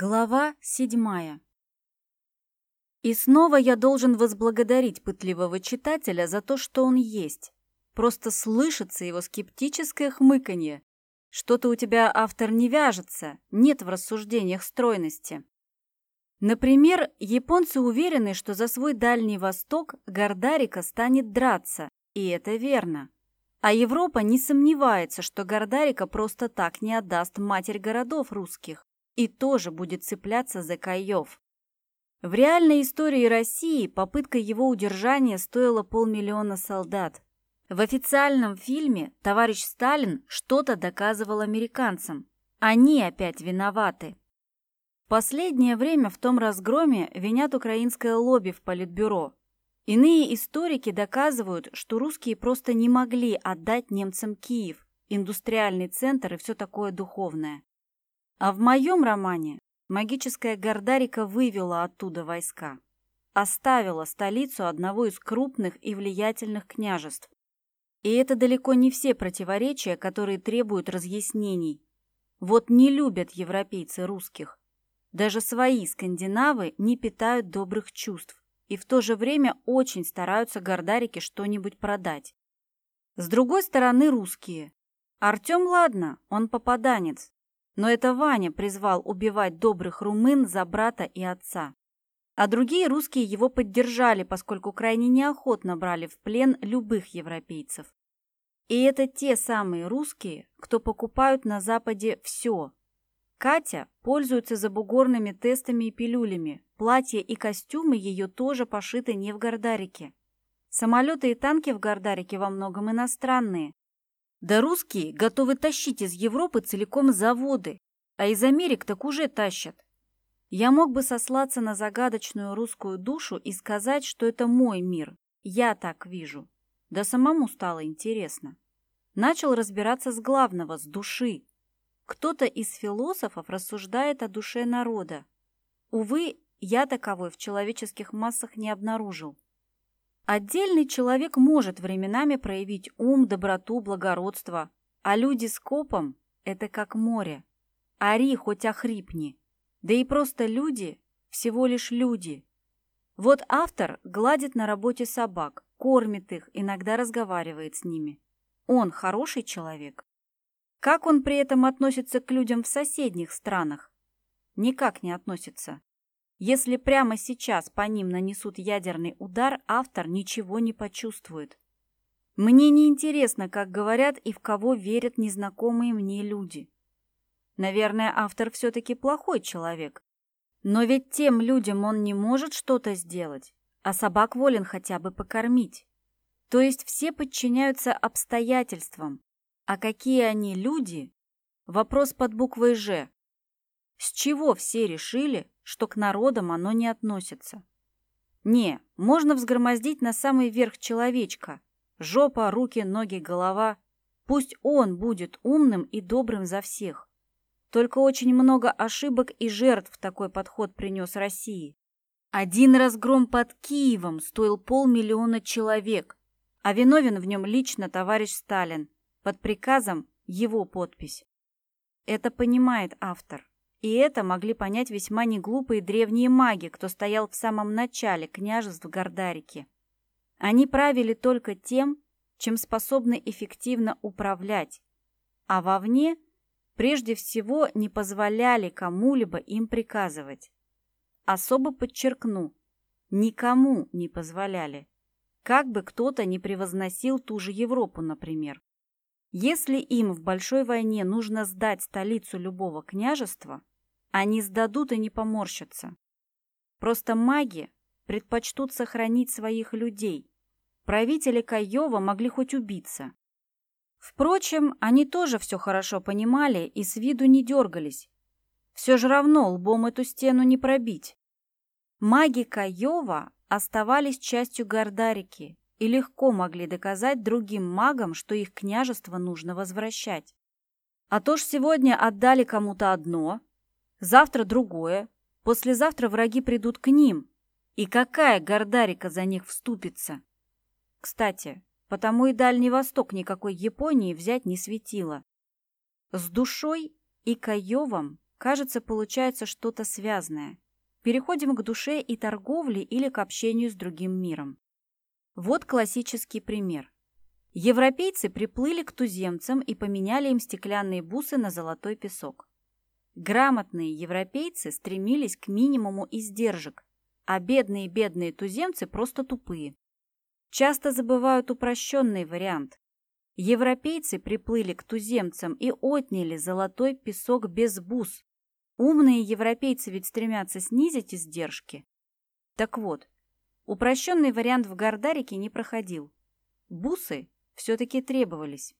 Глава седьмая. И снова я должен возблагодарить пытливого читателя за то, что он есть. Просто слышится его скептическое хмыканье. Что-то у тебя, автор, не вяжется, нет в рассуждениях стройности. Например, японцы уверены, что за свой Дальний Восток Гордарика станет драться, и это верно. А Европа не сомневается, что Гордарика просто так не отдаст матерь городов русских и тоже будет цепляться за Каев. В реальной истории России попытка его удержания стоила полмиллиона солдат. В официальном фильме товарищ Сталин что-то доказывал американцам. Они опять виноваты. Последнее время в том разгроме винят украинское лобби в Политбюро. Иные историки доказывают, что русские просто не могли отдать немцам Киев, индустриальный центр и все такое духовное. А в моем романе магическая Гордарика вывела оттуда войска, оставила столицу одного из крупных и влиятельных княжеств. И это далеко не все противоречия, которые требуют разъяснений. Вот не любят европейцы русских. Даже свои скандинавы не питают добрых чувств и в то же время очень стараются Гордарике что-нибудь продать. С другой стороны русские. Артем, ладно, он попаданец, но это Ваня призвал убивать добрых румын за брата и отца. А другие русские его поддержали, поскольку крайне неохотно брали в плен любых европейцев. И это те самые русские, кто покупают на Западе все. Катя пользуется забугорными тестами и пилюлями. Платья и костюмы ее тоже пошиты не в Гордарике. Самолеты и танки в Гордарике во многом иностранные. Да русские готовы тащить из Европы целиком заводы, а из Америк так уже тащат. Я мог бы сослаться на загадочную русскую душу и сказать, что это мой мир, я так вижу. Да самому стало интересно. Начал разбираться с главного, с души. Кто-то из философов рассуждает о душе народа. Увы, я таковой в человеческих массах не обнаружил. Отдельный человек может временами проявить ум, доброту, благородство, а люди с копом – это как море. Ори, хоть охрипни. Да и просто люди – всего лишь люди. Вот автор гладит на работе собак, кормит их, иногда разговаривает с ними. Он хороший человек. Как он при этом относится к людям в соседних странах? Никак не относится. Если прямо сейчас по ним нанесут ядерный удар, автор ничего не почувствует. Мне не интересно, как говорят и в кого верят незнакомые мне люди. Наверное, автор все-таки плохой человек. Но ведь тем людям он не может что-то сделать, а собак волен хотя бы покормить. То есть все подчиняются обстоятельствам. А какие они люди? Вопрос под буквой «Ж». С чего все решили, что к народам оно не относится. Не, можно взгромоздить на самый верх человечка. Жопа, руки, ноги, голова. Пусть он будет умным и добрым за всех. Только очень много ошибок и жертв такой подход принес России. Один разгром под Киевом стоил полмиллиона человек, а виновен в нем лично товарищ Сталин. Под приказом его подпись. Это понимает автор. И это могли понять весьма неглупые древние маги, кто стоял в самом начале княжеств Гордарики. Они правили только тем, чем способны эффективно управлять, а вовне прежде всего не позволяли кому-либо им приказывать. Особо подчеркну, никому не позволяли. Как бы кто-то не превозносил ту же Европу, например. Если им в большой войне нужно сдать столицу любого княжества, они сдадут и не поморщатся. Просто маги предпочтут сохранить своих людей. Правители Каева могли хоть убиться. Впрочем, они тоже все хорошо понимали и с виду не дергались. Все же равно лбом эту стену не пробить. Маги Каева оставались частью Гордарики и легко могли доказать другим магам, что их княжество нужно возвращать. А то ж сегодня отдали кому-то одно, завтра другое, послезавтра враги придут к ним. И какая Гордарика за них вступится? Кстати, потому и Дальний Восток никакой Японии взять не светило. С душой и Каевом кажется, получается что-то связанное. Переходим к душе и торговле или к общению с другим миром. Вот классический пример. Европейцы приплыли к туземцам и поменяли им стеклянные бусы на золотой песок. Грамотные европейцы стремились к минимуму издержек, а бедные-бедные туземцы просто тупые. Часто забывают упрощенный вариант. Европейцы приплыли к туземцам и отняли золотой песок без бус. Умные европейцы ведь стремятся снизить издержки. Так вот, упрощенный вариант в Гордарике не проходил. Бусы все-таки требовались.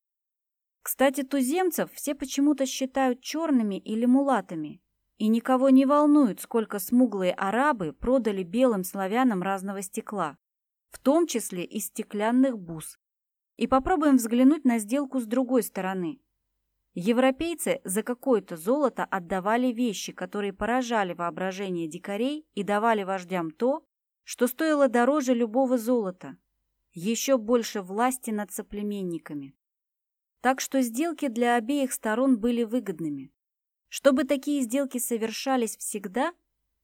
Кстати, туземцев все почему-то считают черными или мулатами, и никого не волнует, сколько смуглые арабы продали белым славянам разного стекла, в том числе и стеклянных бус. И попробуем взглянуть на сделку с другой стороны. Европейцы за какое-то золото отдавали вещи, которые поражали воображение дикарей и давали вождям то, что стоило дороже любого золота, еще больше власти над соплеменниками. Так что сделки для обеих сторон были выгодными. Чтобы такие сделки совершались всегда,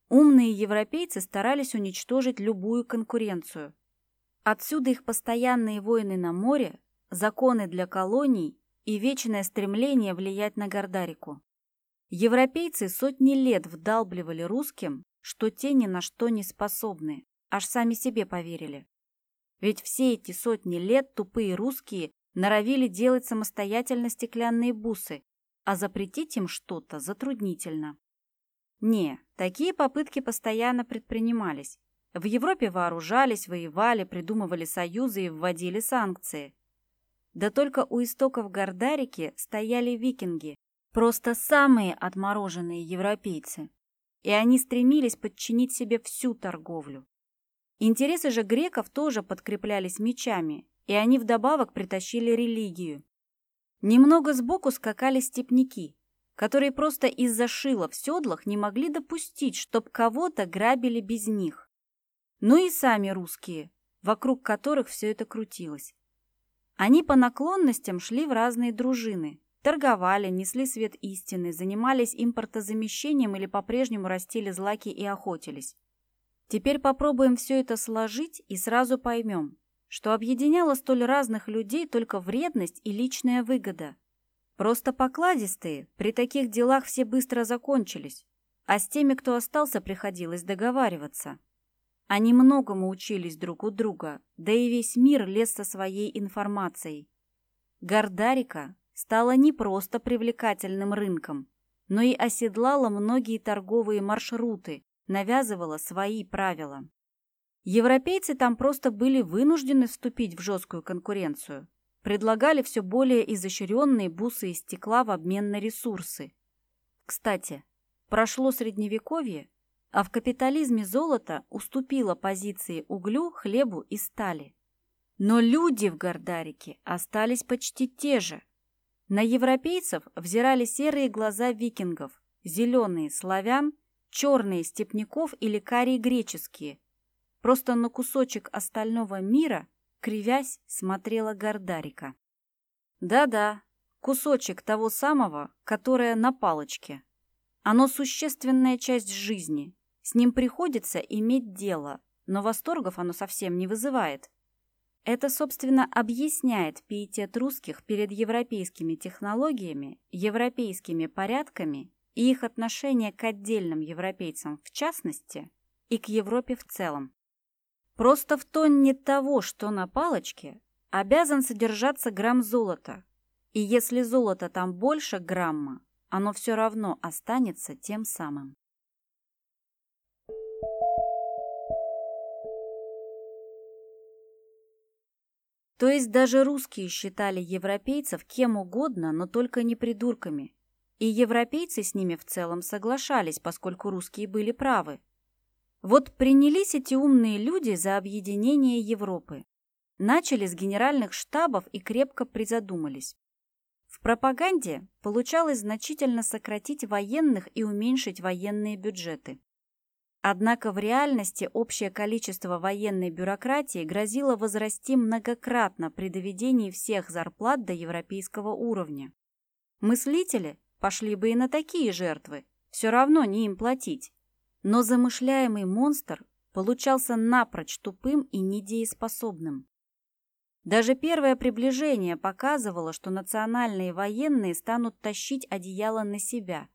умные европейцы старались уничтожить любую конкуренцию. Отсюда их постоянные войны на море, законы для колоний и вечное стремление влиять на Гордарику. Европейцы сотни лет вдалбливали русским, что те ни на что не способны, аж сами себе поверили. Ведь все эти сотни лет тупые русские норовили делать самостоятельно стеклянные бусы, а запретить им что-то затруднительно. Не, такие попытки постоянно предпринимались. В Европе вооружались, воевали, придумывали союзы и вводили санкции. Да только у истоков Гордарики стояли викинги, просто самые отмороженные европейцы. И они стремились подчинить себе всю торговлю. Интересы же греков тоже подкреплялись мечами, и они вдобавок притащили религию. Немного сбоку скакали степняки, которые просто из-за шила в седлах не могли допустить, чтоб кого-то грабили без них. Ну и сами русские, вокруг которых все это крутилось. Они по наклонностям шли в разные дружины, торговали, несли свет истины, занимались импортозамещением или по-прежнему растили злаки и охотились. Теперь попробуем все это сложить и сразу поймем, что объединяло столь разных людей только вредность и личная выгода. Просто покладистые, при таких делах все быстро закончились, а с теми, кто остался, приходилось договариваться. Они многому учились друг у друга, да и весь мир лез со своей информацией. Гордарика стала не просто привлекательным рынком, но и оседлала многие торговые маршруты, навязывала свои правила. Европейцы там просто были вынуждены вступить в жесткую конкуренцию. Предлагали все более изощренные бусы из стекла в обмен на ресурсы. Кстати, прошло средневековье, а в капитализме золото уступило позиции углю, хлебу и стали. Но люди в Гордарике остались почти те же. На европейцев взирали серые глаза викингов, зеленые славян, черные степняков или карие греческие – Просто на кусочек остального мира, кривясь, смотрела Гордарика. Да-да, кусочек того самого, которое на палочке. Оно существенная часть жизни. С ним приходится иметь дело, но восторгов оно совсем не вызывает. Это, собственно, объясняет пиетет русских перед европейскими технологиями, европейскими порядками и их отношение к отдельным европейцам в частности и к Европе в целом. Просто в тонне того, что на палочке, обязан содержаться грамм золота. И если золота там больше грамма, оно все равно останется тем самым. То есть даже русские считали европейцев кем угодно, но только не придурками. И европейцы с ними в целом соглашались, поскольку русские были правы. Вот принялись эти умные люди за объединение Европы. Начали с генеральных штабов и крепко призадумались. В пропаганде получалось значительно сократить военных и уменьшить военные бюджеты. Однако в реальности общее количество военной бюрократии грозило возрасти многократно при доведении всех зарплат до европейского уровня. Мыслители пошли бы и на такие жертвы, Все равно не им платить. Но замышляемый монстр получался напрочь тупым и недееспособным. Даже первое приближение показывало, что национальные военные станут тащить одеяло на себя,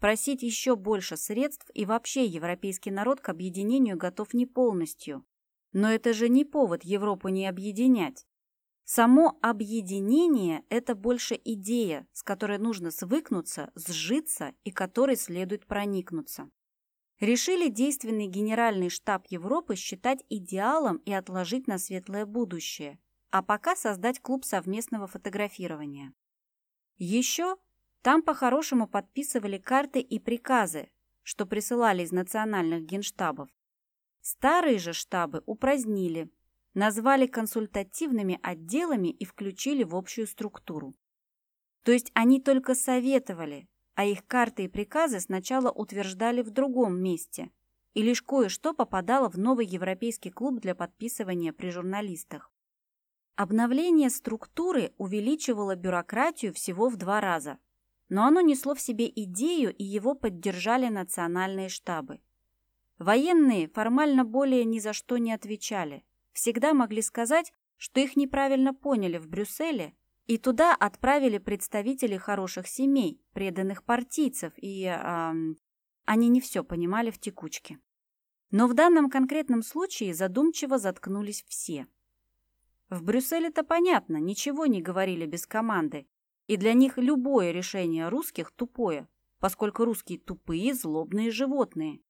просить еще больше средств и вообще европейский народ к объединению готов не полностью. Но это же не повод Европу не объединять. Само объединение – это больше идея, с которой нужно свыкнуться, сжиться и которой следует проникнуться. Решили действенный Генеральный штаб Европы считать идеалом и отложить на светлое будущее – а пока создать клуб совместного фотографирования. Еще там по-хорошему подписывали карты и приказы, что присылали из национальных генштабов. Старые же штабы упразднили, назвали консультативными отделами и включили в общую структуру. То есть они только советовали, а их карты и приказы сначала утверждали в другом месте, и лишь кое-что попадало в новый европейский клуб для подписывания при журналистах. Обновление структуры увеличивало бюрократию всего в два раза, но оно несло в себе идею, и его поддержали национальные штабы. Военные формально более ни за что не отвечали, всегда могли сказать, что их неправильно поняли в Брюсселе, и туда отправили представителей хороших семей, преданных партийцев, и э, они не все понимали в текучке. Но в данном конкретном случае задумчиво заткнулись все – в Брюсселе-то понятно, ничего не говорили без команды, и для них любое решение русских тупое, поскольку русские тупые, злобные животные.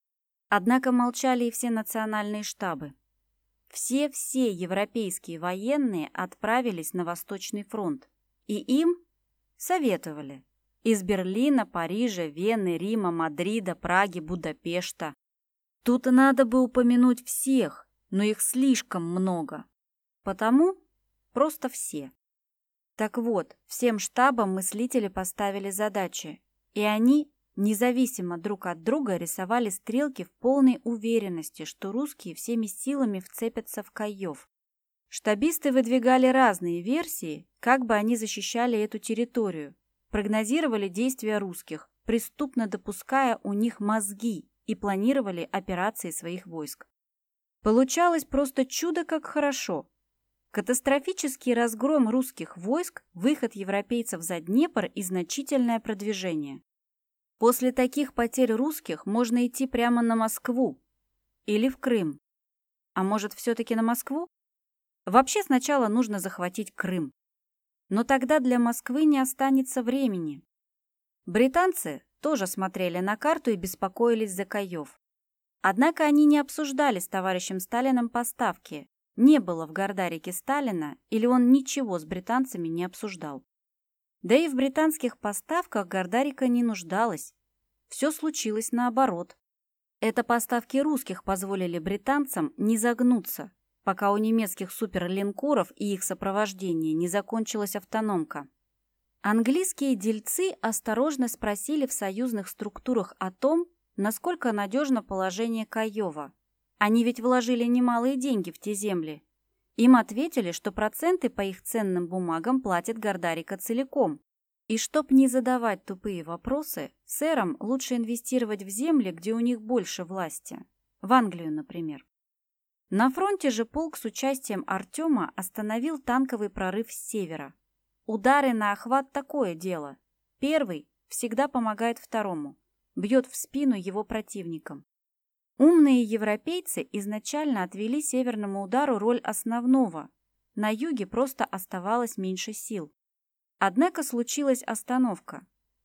Однако молчали и все национальные штабы. Все-все европейские военные отправились на Восточный фронт, и им советовали. Из Берлина, Парижа, Вены, Рима, Мадрида, Праги, Будапешта. Тут надо бы упомянуть всех, но их слишком много. Потому просто все. Так вот, всем штабам мыслители поставили задачи, и они, независимо друг от друга, рисовали стрелки в полной уверенности, что русские всеми силами вцепятся в Каев. Штабисты выдвигали разные версии, как бы они защищали эту территорию, прогнозировали действия русских, преступно допуская у них мозги и планировали операции своих войск. Получалось просто чудо как хорошо. Катастрофический разгром русских войск, выход европейцев за Днепр и значительное продвижение. После таких потерь русских можно идти прямо на Москву или в Крым. А может, все-таки на Москву? Вообще сначала нужно захватить Крым. Но тогда для Москвы не останется времени. Британцы тоже смотрели на карту и беспокоились за Каев. Однако они не обсуждали с товарищем Сталиным поставки, не было в Гордарике Сталина или он ничего с британцами не обсуждал. Да и в британских поставках Гордарика не нуждалась. Все случилось наоборот. Это поставки русских позволили британцам не загнуться, пока у немецких суперлинкоров и их сопровождения не закончилась автономка. Английские дельцы осторожно спросили в союзных структурах о том, насколько надежно положение Каева – они ведь вложили немалые деньги в те земли. Им ответили, что проценты по их ценным бумагам платит Гордарика целиком. И чтоб не задавать тупые вопросы, сэрам лучше инвестировать в земли, где у них больше власти. В Англию, например. На фронте же полк с участием Артема остановил танковый прорыв с севера. Удары на охват – такое дело. Первый всегда помогает второму, бьет в спину его противникам. Умные европейцы изначально отвели северному удару роль основного. На юге просто оставалось меньше сил. Однако случилась остановка.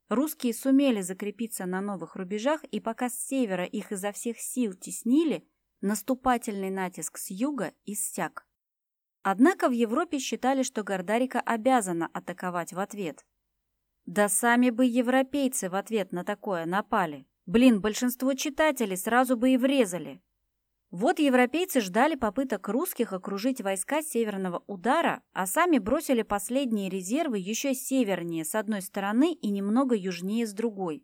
Русские сумели закрепиться на новых рубежах, и пока с севера их изо всех сил теснили, наступательный натиск с юга иссяк. Однако в Европе считали, что Гордарика обязана атаковать в ответ. Да сами бы европейцы в ответ на такое напали. Блин, большинство читателей сразу бы и врезали. Вот европейцы ждали попыток русских окружить войска северного удара, а сами бросили последние резервы еще севернее с одной стороны и немного южнее с другой.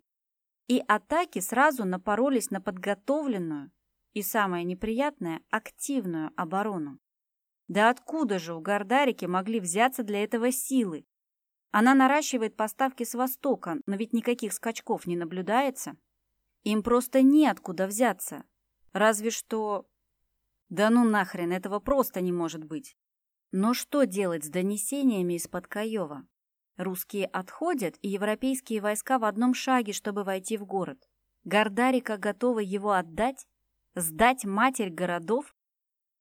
И атаки сразу напоролись на подготовленную и, самое неприятное, активную оборону. Да откуда же у Гордарики могли взяться для этого силы? Она наращивает поставки с востока, но ведь никаких скачков не наблюдается. Им просто неоткуда взяться. Разве что... Да ну нахрен, этого просто не может быть. Но что делать с донесениями из-под Каева? Русские отходят, и европейские войска в одном шаге, чтобы войти в город. Гордарика готова его отдать? Сдать матерь городов?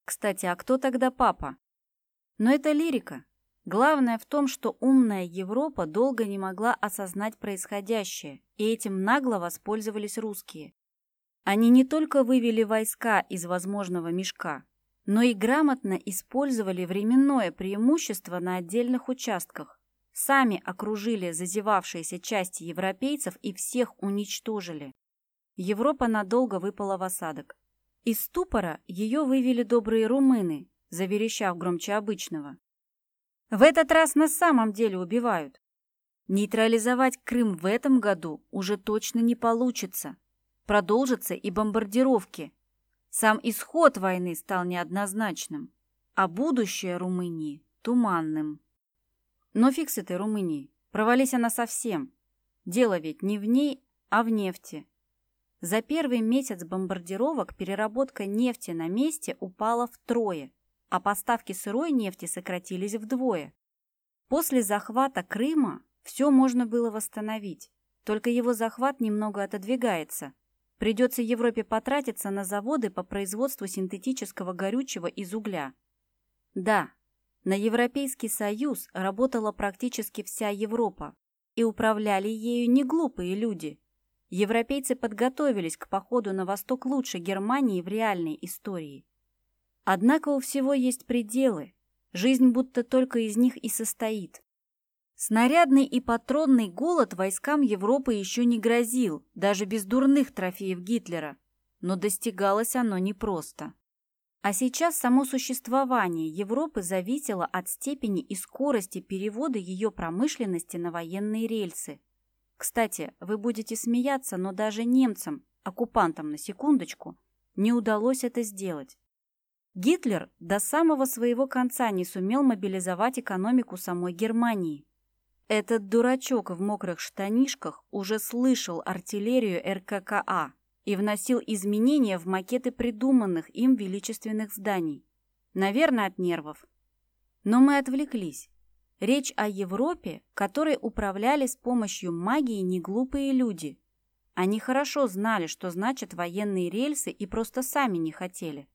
Кстати, а кто тогда папа? Но это лирика. Главное в том, что умная Европа долго не могла осознать происходящее, и этим нагло воспользовались русские. Они не только вывели войска из возможного мешка, но и грамотно использовали временное преимущество на отдельных участках, сами окружили зазевавшиеся части европейцев и всех уничтожили. Европа надолго выпала в осадок. Из ступора ее вывели добрые румыны, заверещав громче обычного. В этот раз на самом деле убивают. Нейтрализовать Крым в этом году уже точно не получится. Продолжатся и бомбардировки. Сам исход войны стал неоднозначным, а будущее Румынии – туманным. Но фиг с этой Румынией. Провались она совсем. Дело ведь не в ней, а в нефти. За первый месяц бомбардировок переработка нефти на месте упала втрое – а поставки сырой нефти сократились вдвое. После захвата Крыма все можно было восстановить, только его захват немного отодвигается. Придется Европе потратиться на заводы по производству синтетического горючего из угля. Да, на Европейский Союз работала практически вся Европа, и управляли ею не глупые люди. Европейцы подготовились к походу на восток лучше Германии в реальной истории. Однако у всего есть пределы. Жизнь будто только из них и состоит. Снарядный и патронный голод войскам Европы еще не грозил, даже без дурных трофеев Гитлера. Но достигалось оно непросто. А сейчас само существование Европы зависело от степени и скорости перевода ее промышленности на военные рельсы. Кстати, вы будете смеяться, но даже немцам, оккупантам на секундочку, не удалось это сделать. Гитлер до самого своего конца не сумел мобилизовать экономику самой Германии. Этот дурачок в мокрых штанишках уже слышал артиллерию РККА и вносил изменения в макеты придуманных им величественных зданий. Наверное, от нервов. Но мы отвлеклись. Речь о Европе, которой управляли с помощью магии неглупые люди. Они хорошо знали, что значат военные рельсы и просто сами не хотели.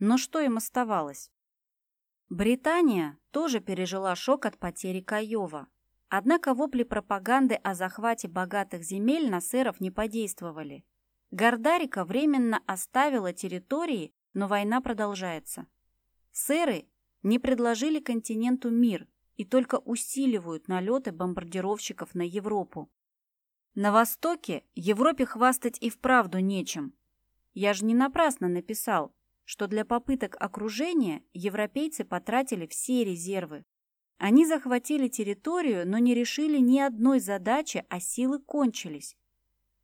Но что им оставалось? Британия тоже пережила шок от потери Каева. Однако вопли пропаганды о захвате богатых земель на сэров не подействовали. Гордарика временно оставила территории, но война продолжается. Сэры не предложили континенту мир и только усиливают налеты бомбардировщиков на Европу. На Востоке Европе хвастать и вправду нечем. Я же не напрасно написал, что для попыток окружения европейцы потратили все резервы. Они захватили территорию, но не решили ни одной задачи, а силы кончились.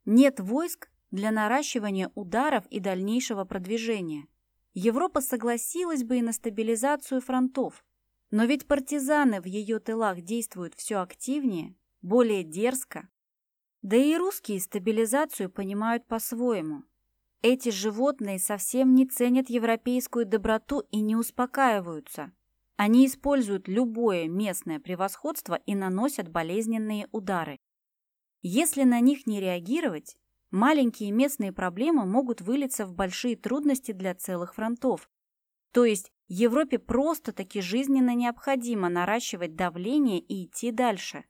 Нет войск для наращивания ударов и дальнейшего продвижения. Европа согласилась бы и на стабилизацию фронтов. Но ведь партизаны в ее тылах действуют все активнее, более дерзко. Да и русские стабилизацию понимают по-своему. Эти животные совсем не ценят европейскую доброту и не успокаиваются. Они используют любое местное превосходство и наносят болезненные удары. Если на них не реагировать, маленькие местные проблемы могут вылиться в большие трудности для целых фронтов. То есть Европе просто-таки жизненно необходимо наращивать давление и идти дальше.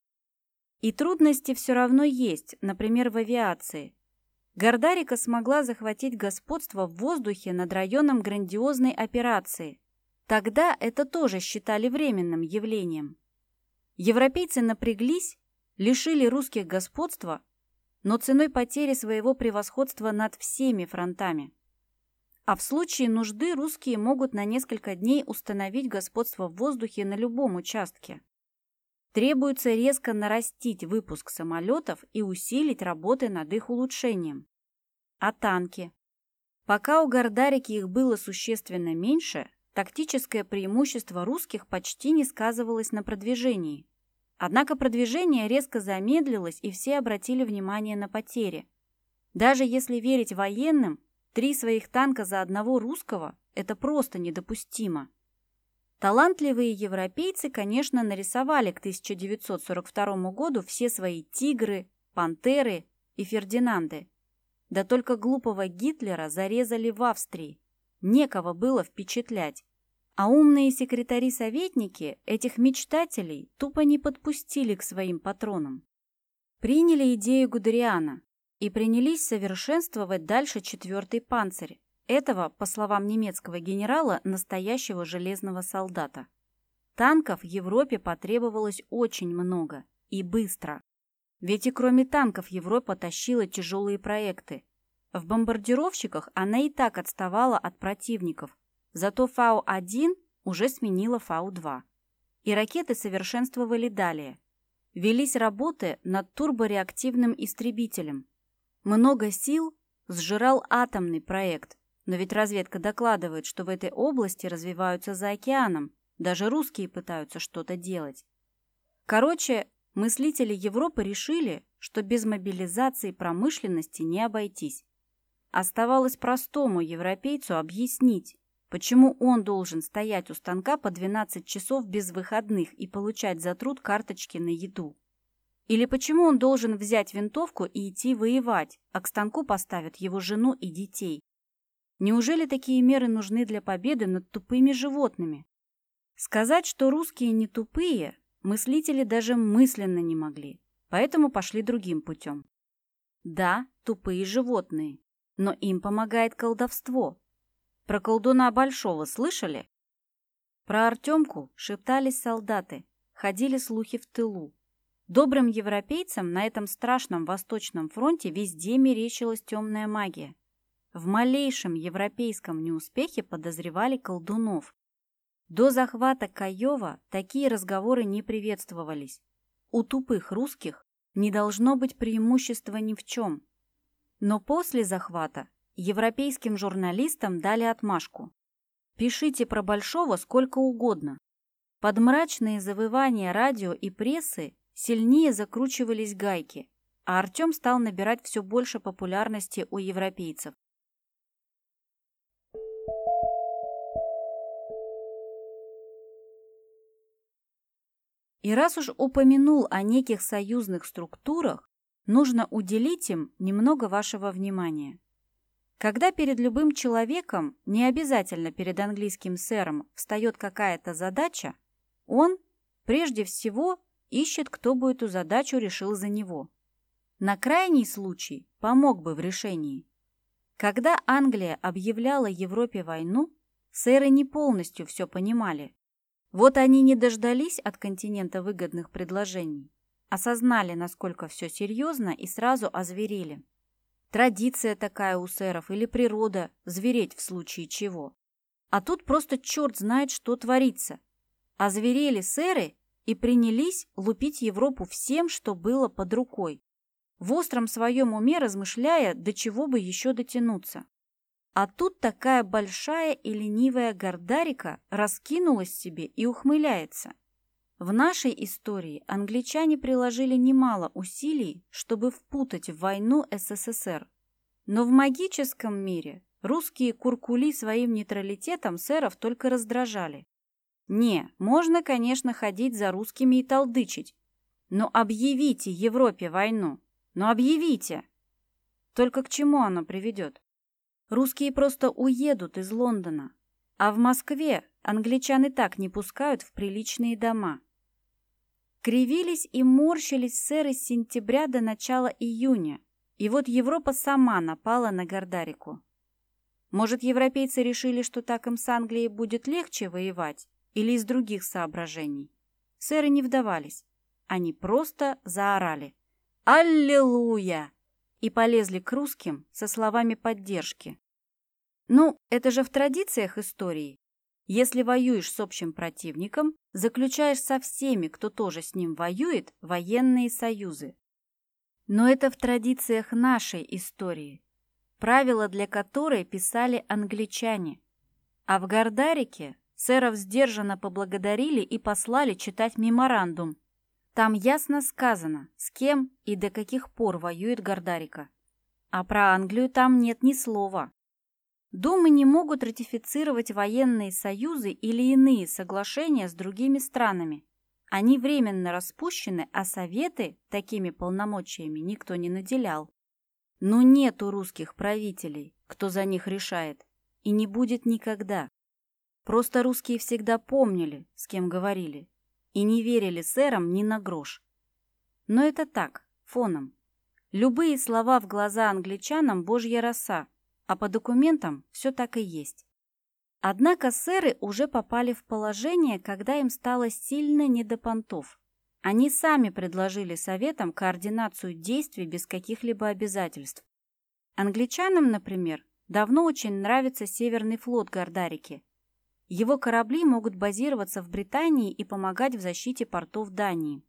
И трудности все равно есть, например, в авиации. Гордарика смогла захватить господство в воздухе над районом грандиозной операции. Тогда это тоже считали временным явлением. Европейцы напряглись, лишили русских господства, но ценой потери своего превосходства над всеми фронтами. А в случае нужды русские могут на несколько дней установить господство в воздухе на любом участке. Требуется резко нарастить выпуск самолетов и усилить работы над их улучшением. А танки? Пока у Гордарики их было существенно меньше, тактическое преимущество русских почти не сказывалось на продвижении. Однако продвижение резко замедлилось, и все обратили внимание на потери. Даже если верить военным, три своих танка за одного русского – это просто недопустимо. Талантливые европейцы, конечно, нарисовали к 1942 году все свои «Тигры», «Пантеры» и «Фердинанды». Да только глупого Гитлера зарезали в Австрии. Некого было впечатлять. А умные секретари-советники этих мечтателей тупо не подпустили к своим патронам. Приняли идею Гудериана и принялись совершенствовать дальше четвертый панцирь. Этого, по словам немецкого генерала, настоящего железного солдата. Танков Европе потребовалось очень много и быстро. Ведь и кроме танков Европа тащила тяжелые проекты. В бомбардировщиках она и так отставала от противников, Зато Фау-1 уже сменила Фау-2. И ракеты совершенствовали далее. Велись работы над турбореактивным истребителем. Много сил сжирал атомный проект, но ведь разведка докладывает, что в этой области развиваются за океаном. Даже русские пытаются что-то делать. Короче, мыслители Европы решили, что без мобилизации промышленности не обойтись. Оставалось простому европейцу объяснить, Почему он должен стоять у станка по 12 часов без выходных и получать за труд карточки на еду? Или почему он должен взять винтовку и идти воевать, а к станку поставят его жену и детей? Неужели такие меры нужны для победы над тупыми животными? Сказать, что русские не тупые, мыслители даже мысленно не могли, поэтому пошли другим путем. Да, тупые животные, но им помогает колдовство, про колдуна Большого слышали? Про Артемку шептались солдаты, ходили слухи в тылу. Добрым европейцам на этом страшном Восточном фронте везде мерещилась темная магия. В малейшем европейском неуспехе подозревали колдунов. До захвата Каева такие разговоры не приветствовались. У тупых русских не должно быть преимущества ни в чем. Но после захвата Европейским журналистам дали отмашку. Пишите про Большого сколько угодно. Под мрачные завывания радио и прессы сильнее закручивались гайки, а Артем стал набирать все больше популярности у европейцев. И раз уж упомянул о неких союзных структурах, нужно уделить им немного вашего внимания. Когда перед любым человеком, не обязательно перед английским сэром, встает какая-то задача, он, прежде всего, ищет, кто бы эту задачу решил за него. На крайний случай помог бы в решении. Когда Англия объявляла Европе войну, сэры не полностью все понимали. Вот они не дождались от континента выгодных предложений, осознали, насколько все серьезно и сразу озверели. Традиция такая у сэров или природа, звереть в случае чего. А тут просто черт знает, что творится. Озверели сэры и принялись лупить Европу всем, что было под рукой, в остром своем уме размышляя, до чего бы еще дотянуться. А тут такая большая и ленивая гордарика раскинулась себе и ухмыляется. В нашей истории англичане приложили немало усилий, чтобы впутать в войну СССР. Но в магическом мире русские куркули своим нейтралитетом сэров только раздражали. Не, можно, конечно, ходить за русскими и толдычить, но объявите Европе войну. Но объявите! Только к чему оно приведет? Русские просто уедут из Лондона, а в Москве англичан и так не пускают в приличные дома. Кривились и морщились сэры с сентября до начала июня. И вот Европа сама напала на Гордарику. Может, европейцы решили, что так им с Англией будет легче воевать? Или из других соображений? Сэры не вдавались. Они просто заорали. «Аллилуйя!» И полезли к русским со словами поддержки. Ну, это же в традициях истории. Если воюешь с общим противником, заключаешь со всеми, кто тоже с ним воюет, военные союзы. Но это в традициях нашей истории, правила для которой писали англичане. А в Гордарике сэров сдержанно поблагодарили и послали читать меморандум. Там ясно сказано, с кем и до каких пор воюет Гордарика. а про Англию там нет ни слова. Думы не могут ратифицировать военные союзы или иные соглашения с другими странами. Они временно распущены, а советы такими полномочиями никто не наделял. Но нет у русских правителей, кто за них решает, и не будет никогда. Просто русские всегда помнили, с кем говорили, и не верили сэрам ни на грош. Но это так, фоном. Любые слова в глаза англичанам – божья роса, а по документам все так и есть. Однако сэры уже попали в положение, когда им стало сильно не до понтов. Они сами предложили советам координацию действий без каких-либо обязательств. Англичанам, например, давно очень нравится Северный флот Гордарики. Его корабли могут базироваться в Британии и помогать в защите портов Дании.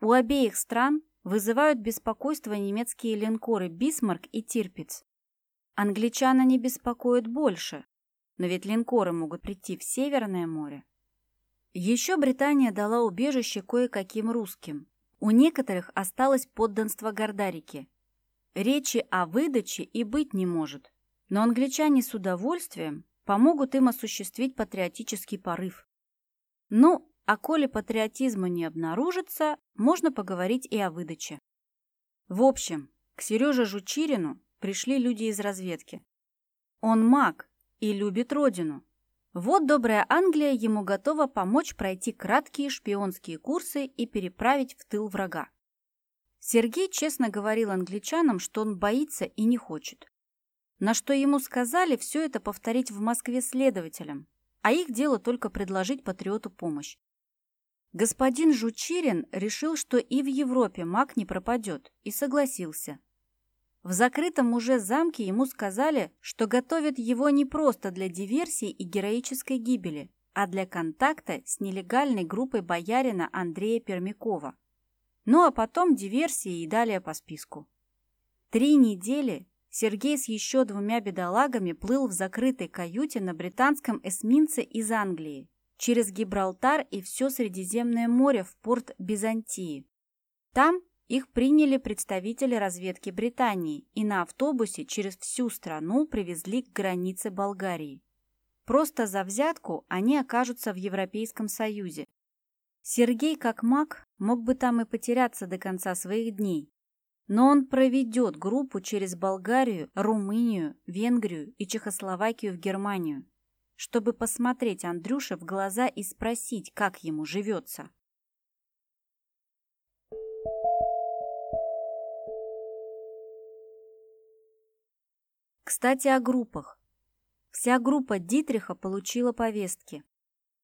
У обеих стран вызывают беспокойство немецкие линкоры «Бисмарк» и «Тирпиц». Англичан они беспокоят больше, но ведь линкоры могут прийти в Северное море. Еще Британия дала убежище кое-каким русским. У некоторых осталось подданство Гордарики. Речи о выдаче и быть не может, но англичане с удовольствием помогут им осуществить патриотический порыв. Ну, а коли патриотизма не обнаружится, можно поговорить и о выдаче. В общем, к Сереже Жучирину пришли люди из разведки. Он маг и любит родину. Вот добрая Англия ему готова помочь пройти краткие шпионские курсы и переправить в тыл врага. Сергей честно говорил англичанам, что он боится и не хочет. На что ему сказали все это повторить в Москве следователям, а их дело только предложить патриоту помощь. Господин Жучирин решил, что и в Европе маг не пропадет, и согласился. В закрытом уже замке ему сказали, что готовят его не просто для диверсии и героической гибели, а для контакта с нелегальной группой боярина Андрея Пермякова. Ну а потом диверсии и далее по списку. Три недели Сергей с еще двумя бедолагами плыл в закрытой каюте на британском эсминце из Англии через Гибралтар и все Средиземное море в порт Византии. Там их приняли представители разведки Британии и на автобусе через всю страну привезли к границе Болгарии. Просто за взятку они окажутся в Европейском Союзе. Сергей, как маг, мог бы там и потеряться до конца своих дней. Но он проведет группу через Болгарию, Румынию, Венгрию и Чехословакию в Германию, чтобы посмотреть Андрюше в глаза и спросить, как ему живется. Кстати, о группах. Вся группа Дитриха получила повестки.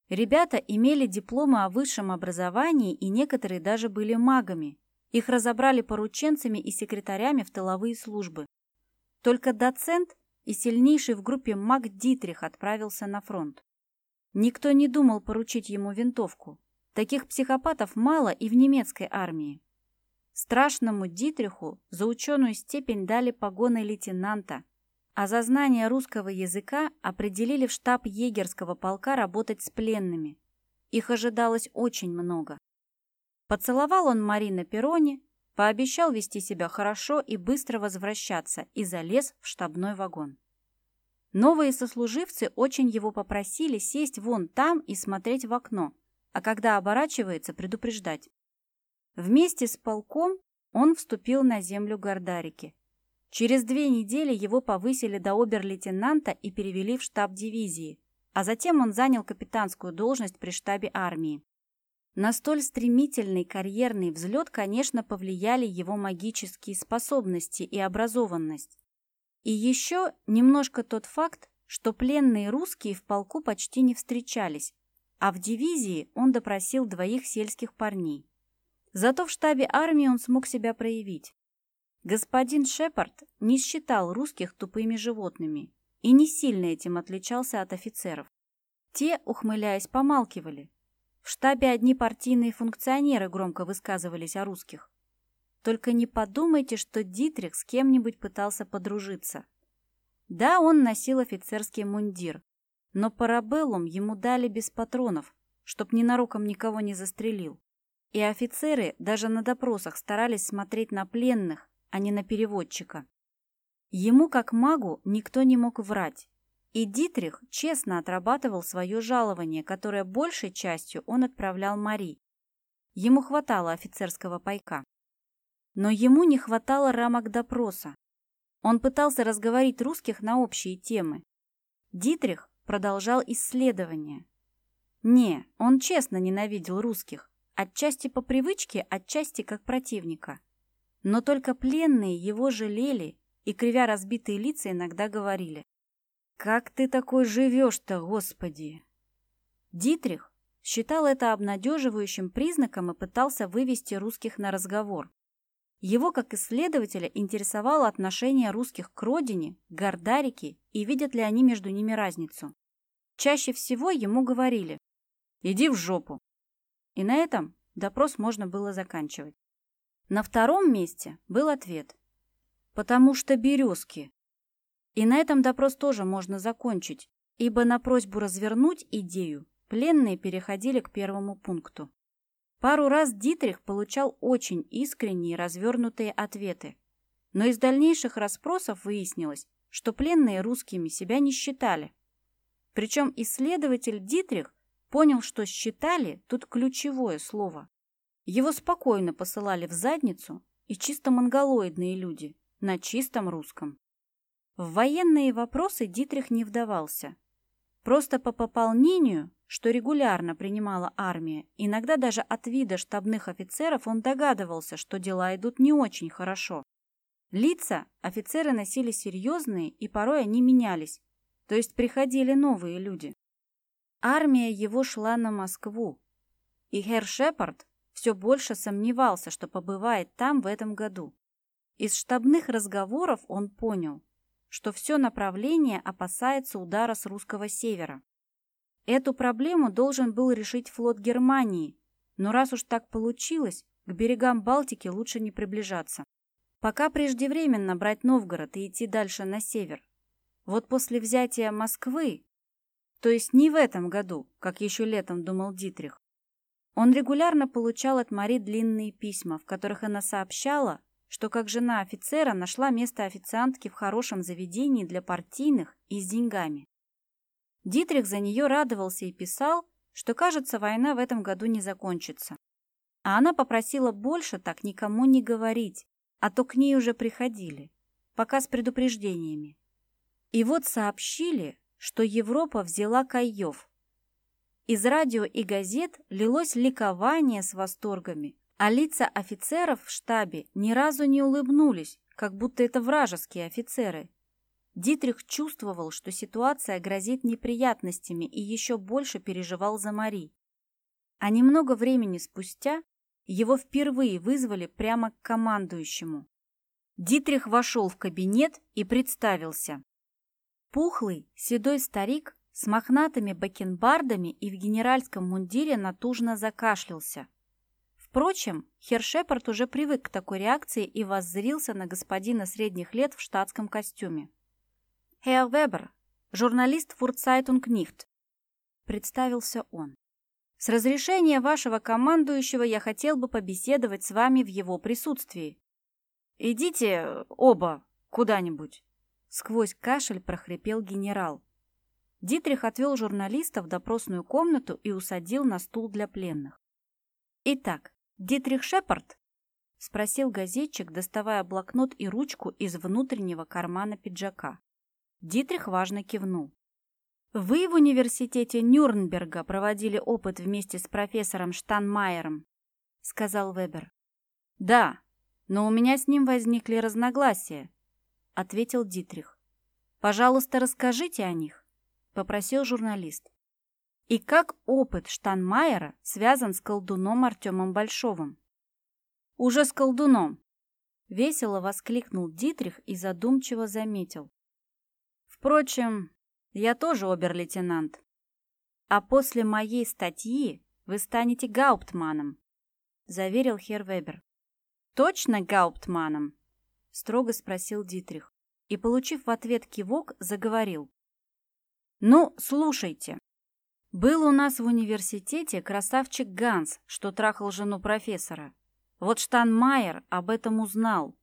Ребята имели дипломы о высшем образовании и некоторые даже были магами. Их разобрали порученцами и секретарями в тыловые службы. Только доцент и сильнейший в группе маг Дитрих отправился на фронт. Никто не думал поручить ему винтовку. Таких психопатов мало и в немецкой армии. Страшному Дитриху за ученую степень дали погоны лейтенанта – а за знание русского языка определили в штаб егерского полка работать с пленными. Их ожидалось очень много. Поцеловал он Мари на перроне, пообещал вести себя хорошо и быстро возвращаться и залез в штабной вагон. Новые сослуживцы очень его попросили сесть вон там и смотреть в окно, а когда оборачивается, предупреждать. Вместе с полком он вступил на землю Гордарики. Через две недели его повысили до обер-лейтенанта и перевели в штаб дивизии, а затем он занял капитанскую должность при штабе армии. На столь стремительный карьерный взлет, конечно, повлияли его магические способности и образованность. И еще немножко тот факт, что пленные русские в полку почти не встречались, а в дивизии он допросил двоих сельских парней. Зато в штабе армии он смог себя проявить. Господин Шепард не считал русских тупыми животными и не сильно этим отличался от офицеров. Те, ухмыляясь, помалкивали. В штабе одни партийные функционеры громко высказывались о русских. Только не подумайте, что Дитрих с кем-нибудь пытался подружиться. Да, он носил офицерский мундир, но парабеллум ему дали без патронов, чтоб ненароком никого не застрелил. И офицеры даже на допросах старались смотреть на пленных, а не на переводчика. Ему, как магу, никто не мог врать. И Дитрих честно отрабатывал свое жалование, которое большей частью он отправлял Мари. Ему хватало офицерского пайка. Но ему не хватало рамок допроса. Он пытался разговорить русских на общие темы. Дитрих продолжал исследование. Не, он честно ненавидел русских, отчасти по привычке, отчасти как противника. Но только пленные его жалели и, кривя разбитые лица, иногда говорили. «Как ты такой живешь-то, Господи!» Дитрих считал это обнадеживающим признаком и пытался вывести русских на разговор. Его, как исследователя, интересовало отношение русских к родине, к Гордарике и видят ли они между ними разницу. Чаще всего ему говорили «иди в жопу». И на этом допрос можно было заканчивать. На втором месте был ответ «потому что березки». И на этом допрос тоже можно закончить, ибо на просьбу развернуть идею пленные переходили к первому пункту. Пару раз Дитрих получал очень искренние развернутые ответы. Но из дальнейших расспросов выяснилось, что пленные русскими себя не считали. Причем исследователь Дитрих понял, что «считали» тут ключевое слово. Его спокойно посылали в задницу и чисто монголоидные люди на чистом русском. В военные вопросы Дитрих не вдавался. Просто по пополнению что регулярно принимала армия, иногда даже от вида штабных офицеров он догадывался, что дела идут не очень хорошо. Лица офицеры носили серьезные, и порой они менялись, то есть приходили новые люди. Армия его шла на Москву, и Херр Шепард все больше сомневался, что побывает там в этом году. Из штабных разговоров он понял, что все направление опасается удара с русского севера. Эту проблему должен был решить флот Германии, но раз уж так получилось, к берегам Балтики лучше не приближаться. Пока преждевременно брать Новгород и идти дальше на север. Вот после взятия Москвы, то есть не в этом году, как еще летом думал Дитрих, он регулярно получал от Мари длинные письма, в которых она сообщала, что как жена офицера нашла место официантки в хорошем заведении для партийных и с деньгами. Дитрих за нее радовался и писал, что, кажется, война в этом году не закончится. А она попросила больше так никому не говорить, а то к ней уже приходили, пока с предупреждениями. И вот сообщили, что Европа взяла Каев. Из радио и газет лилось ликование с восторгами, а лица офицеров в штабе ни разу не улыбнулись, как будто это вражеские офицеры, Дитрих чувствовал, что ситуация грозит неприятностями и еще больше переживал за Мари. А немного времени спустя его впервые вызвали прямо к командующему. Дитрих вошел в кабинет и представился. Пухлый, седой старик с мохнатыми бакенбардами и в генеральском мундире натужно закашлялся. Впрочем, Хершепард уже привык к такой реакции и воззрился на господина средних лет в штатском костюме. «Herr Вебер, журналист für Zeitung Nicht», — представился он. «С разрешения вашего командующего я хотел бы побеседовать с вами в его присутствии. Идите оба куда-нибудь», — сквозь кашель прохрипел генерал. Дитрих отвел журналиста в допросную комнату и усадил на стул для пленных. «Итак, Дитрих Шепард?» — спросил газетчик, доставая блокнот и ручку из внутреннего кармана пиджака. Дитрих важно кивнул. «Вы в университете Нюрнберга проводили опыт вместе с профессором Штанмайером», — сказал Вебер. «Да, но у меня с ним возникли разногласия», — ответил Дитрих. «Пожалуйста, расскажите о них», — попросил журналист. «И как опыт Штанмайера связан с колдуном Артемом Большовым?» «Уже с колдуном», — весело воскликнул Дитрих и задумчиво заметил. Впрочем, я тоже обер-лейтенант. А после моей статьи вы станете гауптманом, заверил Хер Вебер. Точно гауптманом? строго спросил Дитрих и, получив в ответ кивок, заговорил. Ну, слушайте. Был у нас в университете красавчик Ганс, что трахал жену профессора. Вот Штанмайер об этом узнал